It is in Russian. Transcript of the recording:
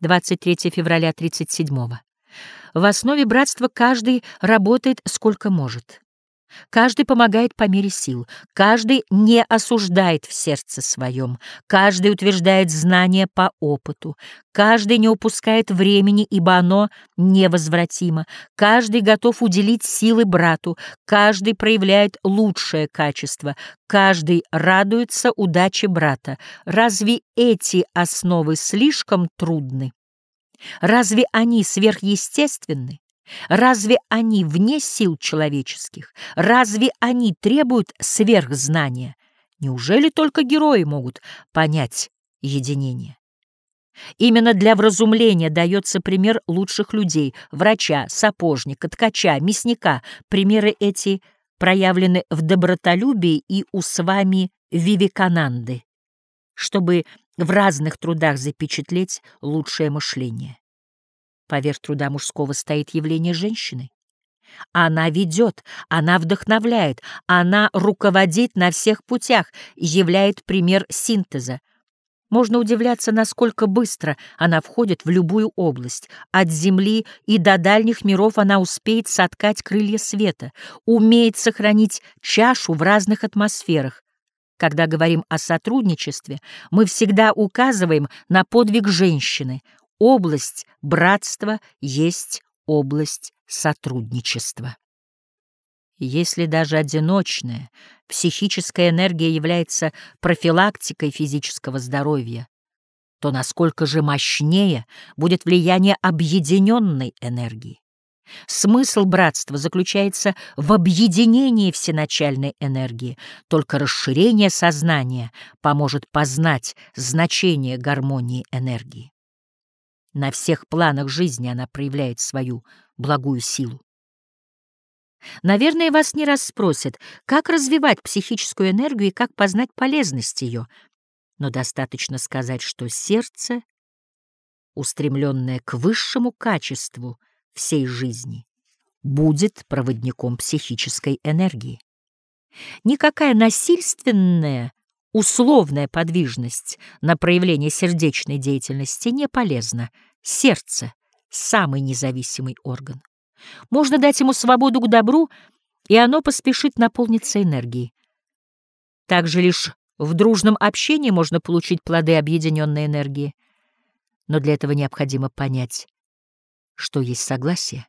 23 февраля 37 -го. В основе братства каждый работает сколько может. Каждый помогает по мере сил, каждый не осуждает в сердце своем, каждый утверждает знания по опыту, каждый не упускает времени, ибо оно невозвратимо, каждый готов уделить силы брату, каждый проявляет лучшее качество, каждый радуется удаче брата. Разве эти основы слишком трудны? Разве они сверхъестественны? Разве они вне сил человеческих? Разве они требуют сверхзнания? Неужели только герои могут понять единение? Именно для вразумления дается пример лучших людей — врача, сапожника, ткача, мясника. Примеры эти проявлены в добротолюбии и у с вами Вивекананды, чтобы в разных трудах запечатлеть лучшее мышление. Поверх труда мужского стоит явление женщины. Она ведет, она вдохновляет, она руководит на всех путях, являет пример синтеза. Можно удивляться, насколько быстро она входит в любую область. От Земли и до дальних миров она успеет соткать крылья света, умеет сохранить чашу в разных атмосферах. Когда говорим о сотрудничестве, мы всегда указываем на подвиг женщины — область братства есть область сотрудничества. Если даже одиночная психическая энергия является профилактикой физического здоровья, то насколько же мощнее будет влияние объединенной энергии. Смысл братства заключается в объединении всеначальной энергии. Только расширение сознания поможет познать значение гармонии энергии. На всех планах жизни она проявляет свою благую силу. Наверное, вас не раз спросят, как развивать психическую энергию и как познать полезность ее. Но достаточно сказать, что сердце, устремленное к высшему качеству всей жизни, будет проводником психической энергии. Никакая насильственная Условная подвижность на проявление сердечной деятельности не полезна. Сердце — самый независимый орган. Можно дать ему свободу к добру, и оно поспешит наполниться энергией. Также лишь в дружном общении можно получить плоды объединенной энергии. Но для этого необходимо понять, что есть согласие.